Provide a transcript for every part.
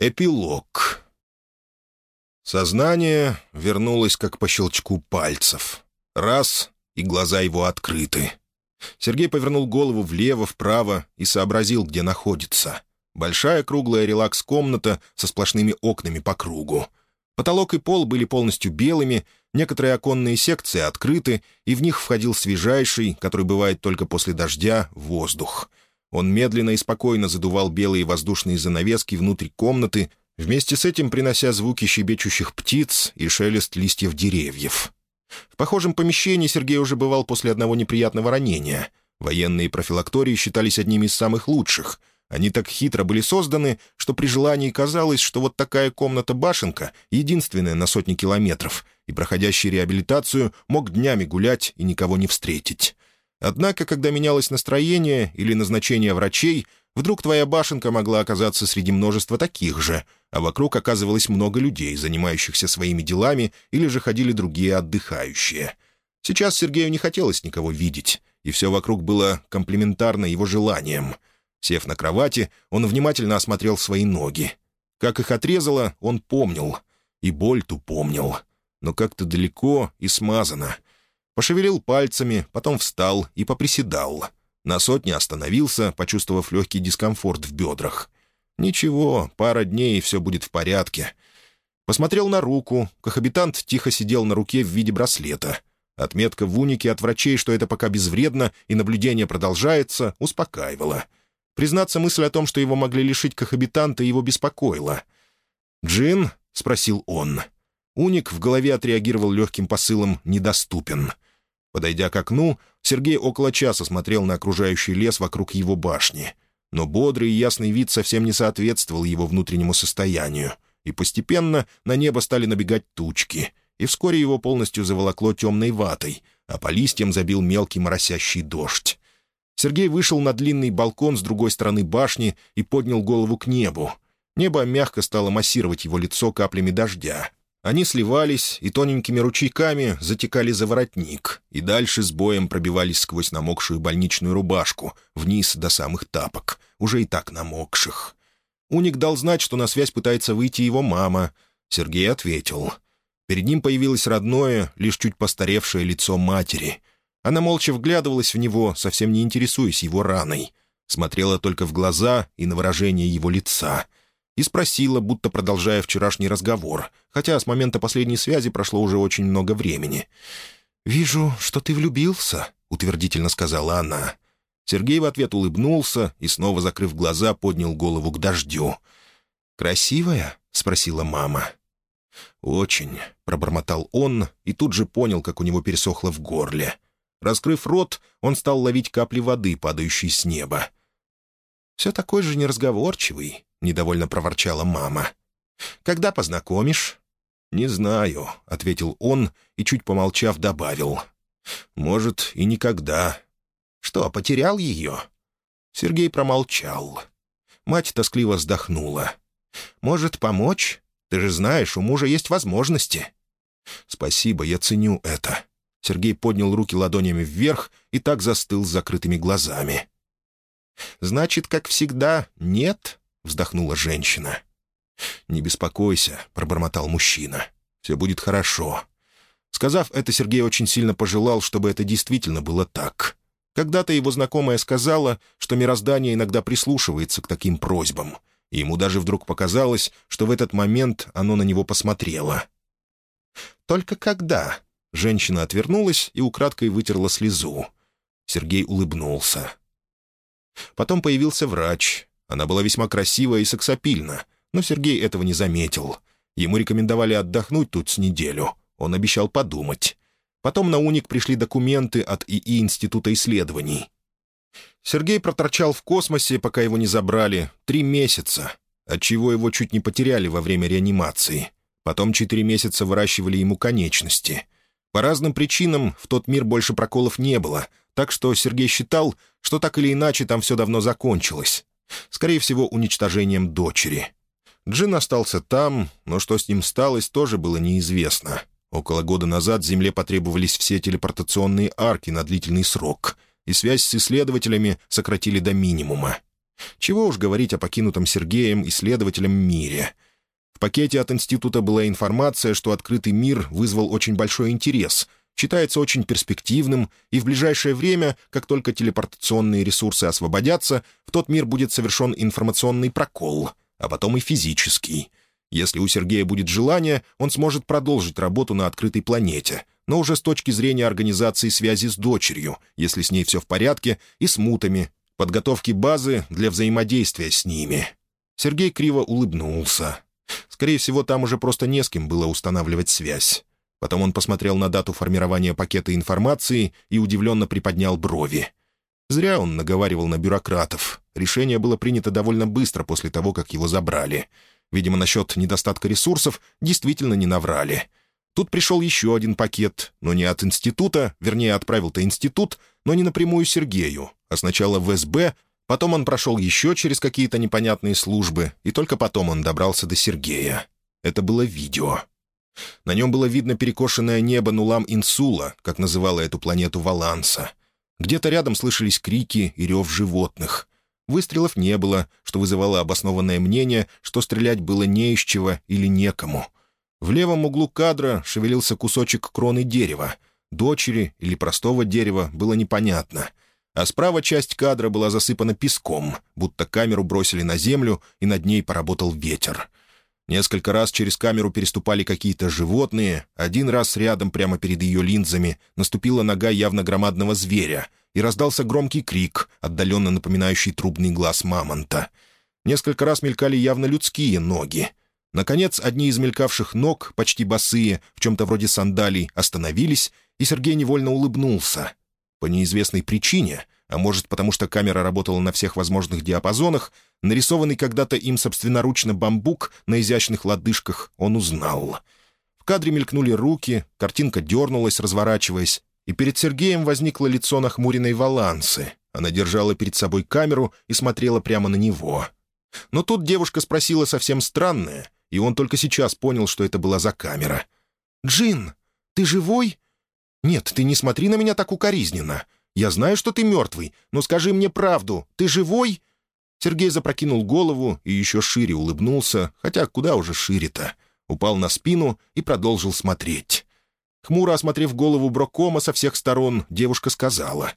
Эпилог. Сознание вернулось как по щелчку пальцев. Раз — и глаза его открыты. Сергей повернул голову влево-вправо и сообразил, где находится. Большая круглая релакс-комната со сплошными окнами по кругу. Потолок и пол были полностью белыми, некоторые оконные секции открыты, и в них входил свежайший, который бывает только после дождя, воздух — он медленно и спокойно задувал белые воздушные занавески внутрь комнаты, вместе с этим принося звуки щебечущих птиц и шелест листьев деревьев. В похожем помещении Сергей уже бывал после одного неприятного ранения. Военные профилактории считались одними из самых лучших. Они так хитро были созданы, что при желании казалось, что вот такая комната-башенка — единственная на сотни километров, и проходящий реабилитацию мог днями гулять и никого не встретить. Однако, когда менялось настроение или назначение врачей, вдруг твоя башенка могла оказаться среди множества таких же, а вокруг оказывалось много людей, занимающихся своими делами, или же ходили другие отдыхающие. Сейчас Сергею не хотелось никого видеть, и все вокруг было комплементарно его желаниям. Сев на кровати, он внимательно осмотрел свои ноги. Как их отрезало, он помнил. И боль ту помнил. Но как-то далеко и смазано — Пошевелил пальцами, потом встал и поприседал. На сотне остановился, почувствовав легкий дискомфорт в бедрах. «Ничего, пара дней, и все будет в порядке». Посмотрел на руку. Кохабитант тихо сидел на руке в виде браслета. Отметка в унике от врачей, что это пока безвредно и наблюдение продолжается, успокаивала. Признаться, мысль о том, что его могли лишить кохабитанта, его беспокоила. «Джин?» — спросил он. Уник в голове отреагировал легким посылом «недоступен». Подойдя к окну, Сергей около часа смотрел на окружающий лес вокруг его башни. Но бодрый и ясный вид совсем не соответствовал его внутреннему состоянию, и постепенно на небо стали набегать тучки, и вскоре его полностью заволокло темной ватой, а по листьям забил мелкий моросящий дождь. Сергей вышел на длинный балкон с другой стороны башни и поднял голову к небу. Небо мягко стало массировать его лицо каплями дождя, они сливались и тоненькими ручейками затекали за воротник, и дальше с боем пробивались сквозь намокшую больничную рубашку, вниз до самых тапок, уже и так намокших. Уник дал знать, что на связь пытается выйти его мама. Сергей ответил. Перед ним появилось родное, лишь чуть постаревшее лицо матери. Она молча вглядывалась в него, совсем не интересуясь его раной. Смотрела только в глаза и на выражение его лица — и спросила, будто продолжая вчерашний разговор, хотя с момента последней связи прошло уже очень много времени. «Вижу, что ты влюбился», — утвердительно сказала она. Сергей в ответ улыбнулся и, снова закрыв глаза, поднял голову к дождю. «Красивая?» — спросила мама. «Очень», — пробормотал он и тут же понял, как у него пересохло в горле. Раскрыв рот, он стал ловить капли воды, падающие с неба. «Все такой же неразговорчивый», — недовольно проворчала мама. «Когда познакомишь?» «Не знаю», — ответил он и, чуть помолчав, добавил. «Может, и никогда». «Что, потерял ее?» Сергей промолчал. Мать тоскливо вздохнула. «Может, помочь? Ты же знаешь, у мужа есть возможности». «Спасибо, я ценю это». Сергей поднял руки ладонями вверх и так застыл с закрытыми глазами. «Значит, как всегда, нет?» — вздохнула женщина. «Не беспокойся», — пробормотал мужчина. «Все будет хорошо». Сказав это, Сергей очень сильно пожелал, чтобы это действительно было так. Когда-то его знакомая сказала, что мироздание иногда прислушивается к таким просьбам, и ему даже вдруг показалось, что в этот момент оно на него посмотрело. «Только когда?» — женщина отвернулась и украдкой вытерла слезу. Сергей улыбнулся. Потом появился врач. Она была весьма красива и сексапильна, но Сергей этого не заметил. Ему рекомендовали отдохнуть тут с неделю. Он обещал подумать. Потом на УНИК пришли документы от ИИ Института исследований. Сергей проторчал в космосе, пока его не забрали, три месяца, отчего его чуть не потеряли во время реанимации. Потом четыре месяца выращивали ему конечности. По разным причинам в тот мир больше проколов не было, так что Сергей считал, что так или иначе там все давно закончилось. Скорее всего, уничтожением дочери. Джин остался там, но что с ним сталось, тоже было неизвестно. Около года назад Земле потребовались все телепортационные арки на длительный срок, и связь с исследователями сократили до минимума. Чего уж говорить о покинутом Сергеем исследователем мире. В пакете от института была информация, что открытый мир вызвал очень большой интерес, считается очень перспективным, и в ближайшее время, как только телепортационные ресурсы освободятся, в тот мир будет совершен информационный прокол, а потом и физический. Если у Сергея будет желание, он сможет продолжить работу на открытой планете, но уже с точки зрения организации связи с дочерью, если с ней все в порядке, и с мутами, подготовки базы для взаимодействия с ними. Сергей криво улыбнулся. Скорее всего, там уже просто не с кем было устанавливать связь. Потом он посмотрел на дату формирования пакета информации и удивленно приподнял брови. Зря он наговаривал на бюрократов. Решение было принято довольно быстро после того, как его забрали. Видимо, насчет недостатка ресурсов действительно не наврали. Тут пришел еще один пакет, но не от института, вернее, отправил-то институт, но не напрямую Сергею, а сначала в СБ, потом он прошел еще через какие-то непонятные службы, и только потом он добрался до Сергея. Это было видео. На нем было видно перекошенное небо Нулам-Инсула, как называла эту планету Валанса. Где-то рядом слышались крики и рев животных. Выстрелов не было, что вызывало обоснованное мнение, что стрелять было не из чего или некому. В левом углу кадра шевелился кусочек кроны дерева. Дочери или простого дерева было непонятно — а справа часть кадра была засыпана песком, будто камеру бросили на землю, и над ней поработал ветер. Несколько раз через камеру переступали какие-то животные, один раз рядом, прямо перед ее линзами, наступила нога явно громадного зверя, и раздался громкий крик, отдаленно напоминающий трубный глаз мамонта. Несколько раз мелькали явно людские ноги. Наконец, одни из мелькавших ног, почти босые, в чем-то вроде сандалий, остановились, и Сергей невольно улыбнулся — по неизвестной причине, а может потому что камера работала на всех возможных диапазонах, нарисованный когда-то им собственноручно бамбук на изящных лодыжках он узнал. В кадре мелькнули руки, картинка дернулась, разворачиваясь, и перед Сергеем возникло лицо нахмуренной Валансы. Она держала перед собой камеру и смотрела прямо на него. Но тут девушка спросила совсем странное, и он только сейчас понял, что это была за камера. «Джин, ты живой?» «Нет, ты не смотри на меня так укоризненно. Я знаю, что ты мертвый, но скажи мне правду. Ты живой?» Сергей запрокинул голову и еще шире улыбнулся, хотя куда уже шире-то. Упал на спину и продолжил смотреть. Хмуро осмотрев голову Брокома со всех сторон, девушка сказала.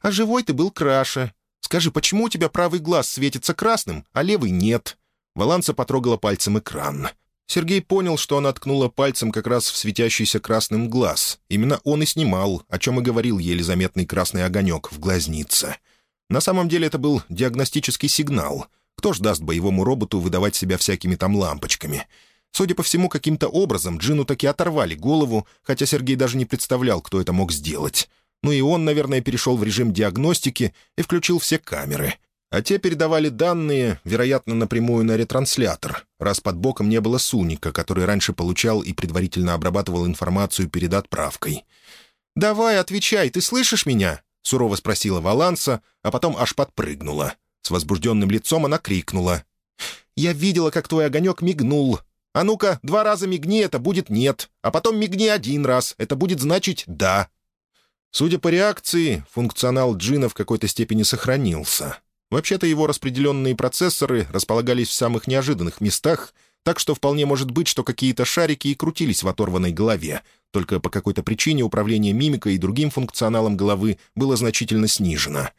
«А живой ты был краше. Скажи, почему у тебя правый глаз светится красным, а левый нет?» Валанса потрогала пальцем экран. Сергей понял, что она ткнула пальцем как раз в светящийся красным глаз. Именно он и снимал, о чем и говорил еле заметный красный огонек в глазнице. На самом деле это был диагностический сигнал. Кто ж даст боевому роботу выдавать себя всякими там лампочками? Судя по всему, каким-то образом Джину таки оторвали голову, хотя Сергей даже не представлял, кто это мог сделать. Ну и он, наверное, перешел в режим диагностики и включил все камеры — а те передавали данные, вероятно, напрямую на ретранслятор, раз под боком не было Суника, который раньше получал и предварительно обрабатывал информацию перед отправкой. «Давай, отвечай, ты слышишь меня?» — сурово спросила Валанса, а потом аж подпрыгнула. С возбужденным лицом она крикнула. «Я видела, как твой огонек мигнул. А ну-ка, два раза мигни, это будет «нет», а потом мигни один раз, это будет значить «да». Судя по реакции, функционал джина в какой-то степени сохранился. Вообще-то его распределенные процессоры располагались в самых неожиданных местах, так что вполне может быть, что какие-то шарики и крутились в оторванной голове, только по какой-то причине управление мимикой и другим функционалом головы было значительно снижено.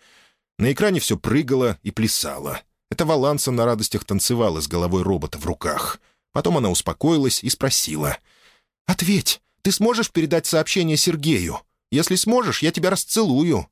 На экране все прыгало и плясало. Это Валанса на радостях танцевала с головой робота в руках. Потом она успокоилась и спросила. «Ответь, ты сможешь передать сообщение Сергею? Если сможешь, я тебя расцелую».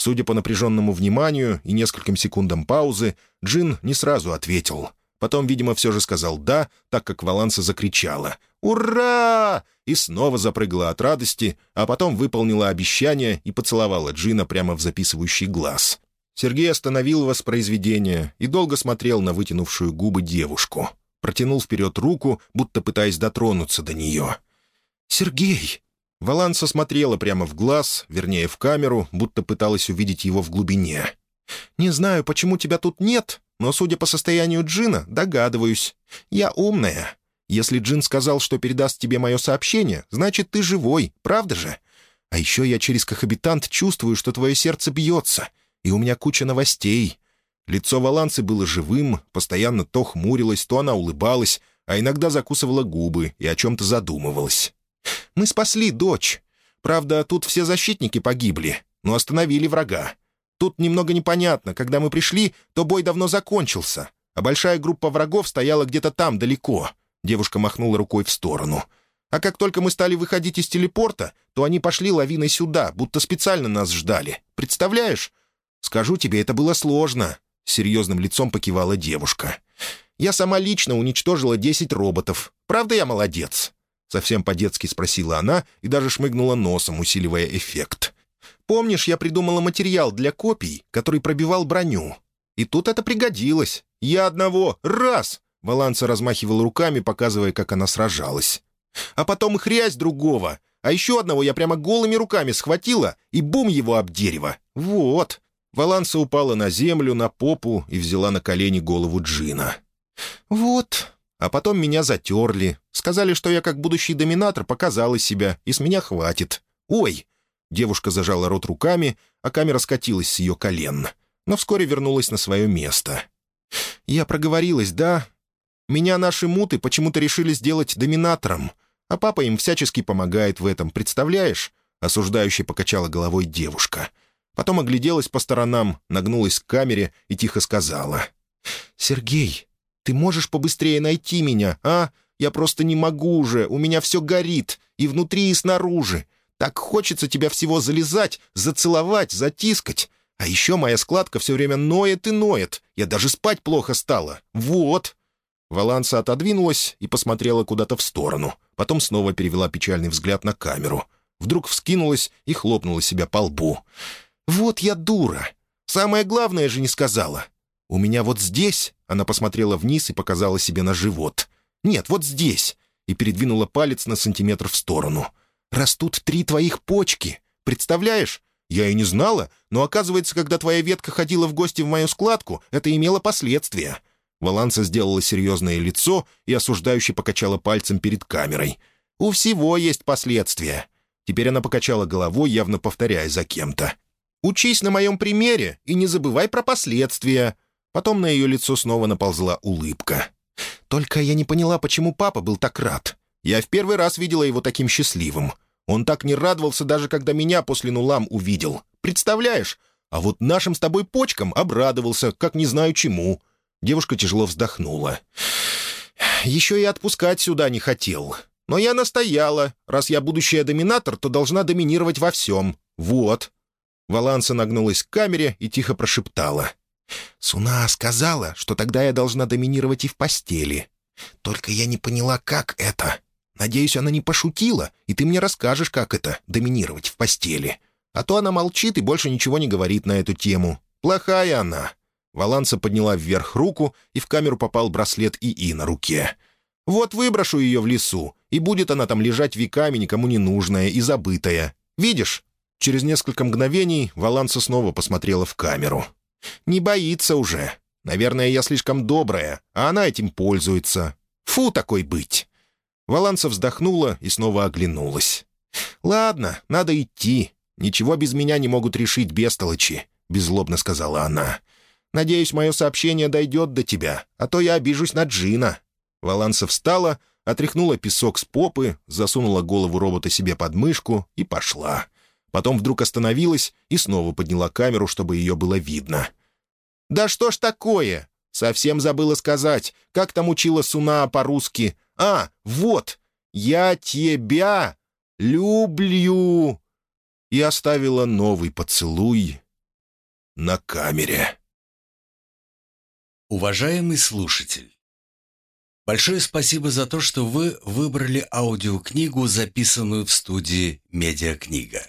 Судя по напряженному вниманию и нескольким секундам паузы, Джин не сразу ответил. Потом, видимо, все же сказал «да», так как Валанса закричала «Ура!» и снова запрыгала от радости, а потом выполнила обещание и поцеловала Джина прямо в записывающий глаз. Сергей остановил воспроизведение и долго смотрел на вытянувшую губы девушку. Протянул вперед руку, будто пытаясь дотронуться до нее. «Сергей!» Валанса смотрела прямо в глаз, вернее, в камеру, будто пыталась увидеть его в глубине. «Не знаю, почему тебя тут нет, но, судя по состоянию Джина, догадываюсь. Я умная. Если Джин сказал, что передаст тебе мое сообщение, значит, ты живой, правда же? А еще я через кохабитант чувствую, что твое сердце бьется, и у меня куча новостей. Лицо Валансы было живым, постоянно то хмурилось, то она улыбалась, а иногда закусывала губы и о чем-то задумывалась. «Мы спасли дочь. Правда, тут все защитники погибли, но остановили врага. Тут немного непонятно. Когда мы пришли, то бой давно закончился, а большая группа врагов стояла где-то там, далеко». Девушка махнула рукой в сторону. «А как только мы стали выходить из телепорта, то они пошли лавиной сюда, будто специально нас ждали. Представляешь? Скажу тебе, это было сложно». Серьезным лицом покивала девушка. «Я сама лично уничтожила десять роботов. Правда я молодец?» Совсем по-детски спросила она и даже шмыгнула носом, усиливая эффект. «Помнишь, я придумала материал для копий, который пробивал броню? И тут это пригодилось. Я одного, раз!» Баланса размахивал руками, показывая, как она сражалась. «А потом хрясь другого. А еще одного я прямо голыми руками схватила и бум его об дерево. Вот!» Валанса упала на землю, на попу и взяла на колени голову Джина. «Вот. А потом меня затерли. Сказали, что я как будущий доминатор показала себя, и с меня хватит. Ой!» Девушка зажала рот руками, а камера скатилась с ее колен, но вскоре вернулась на свое место. «Я проговорилась, да? Меня наши муты почему-то решили сделать доминатором, а папа им всячески помогает в этом, представляешь?» Осуждающе покачала головой девушка. Потом огляделась по сторонам, нагнулась к камере и тихо сказала. «Сергей, ты можешь побыстрее найти меня, а? Я просто не могу уже, у меня все горит, и внутри, и снаружи. Так хочется тебя всего залезать, зацеловать, затискать. А еще моя складка все время ноет и ноет. Я даже спать плохо стала. Вот!» Валанса отодвинулась и посмотрела куда-то в сторону. Потом снова перевела печальный взгляд на камеру. Вдруг вскинулась и хлопнула себя по лбу. «Вот я дура! Самое главное же не сказала. У меня вот здесь...» — она посмотрела вниз и показала себе на живот. «Нет, вот здесь!» — и передвинула палец на сантиметр в сторону. «Растут три твоих почки. Представляешь? Я и не знала, но оказывается, когда твоя ветка ходила в гости в мою складку, это имело последствия». Валанса сделала серьезное лицо и осуждающе покачала пальцем перед камерой. «У всего есть последствия». Теперь она покачала головой, явно повторяя за кем-то. Учись на моем примере и не забывай про последствия». Потом на ее лицо снова наползла улыбка. «Только я не поняла, почему папа был так рад. Я в первый раз видела его таким счастливым. Он так не радовался, даже когда меня после нулам увидел. Представляешь? А вот нашим с тобой почкам обрадовался, как не знаю чему». Девушка тяжело вздохнула. «Еще и отпускать сюда не хотел. Но я настояла. Раз я будущая доминатор, то должна доминировать во всем. Вот». Валанса нагнулась к камере и тихо прошептала. «Суна сказала, что тогда я должна доминировать и в постели. Только я не поняла, как это. Надеюсь, она не пошутила, и ты мне расскажешь, как это — доминировать в постели. А то она молчит и больше ничего не говорит на эту тему. Плохая она». Валанса подняла вверх руку, и в камеру попал браслет ИИ на руке. «Вот выброшу ее в лесу, и будет она там лежать веками, никому не нужная и забытая. Видишь, Через несколько мгновений Валанса снова посмотрела в камеру. «Не боится уже. Наверное, я слишком добрая, а она этим пользуется. Фу, такой быть!» Валанса вздохнула и снова оглянулась. «Ладно, надо идти. Ничего без меня не могут решить бестолочи», — беззлобно сказала она. «Надеюсь, мое сообщение дойдет до тебя, а то я обижусь на Джина». Валанса встала, отряхнула песок с попы, засунула голову робота себе под мышку и пошла. Потом вдруг остановилась и снова подняла камеру, чтобы ее было видно. «Да что ж такое? Совсем забыла сказать. Как там учила Суна по-русски? А, вот! Я тебя люблю!» И оставила новый поцелуй на камере. Уважаемый слушатель, большое спасибо за то, что вы выбрали аудиокнигу, записанную в студии «Медиакнига».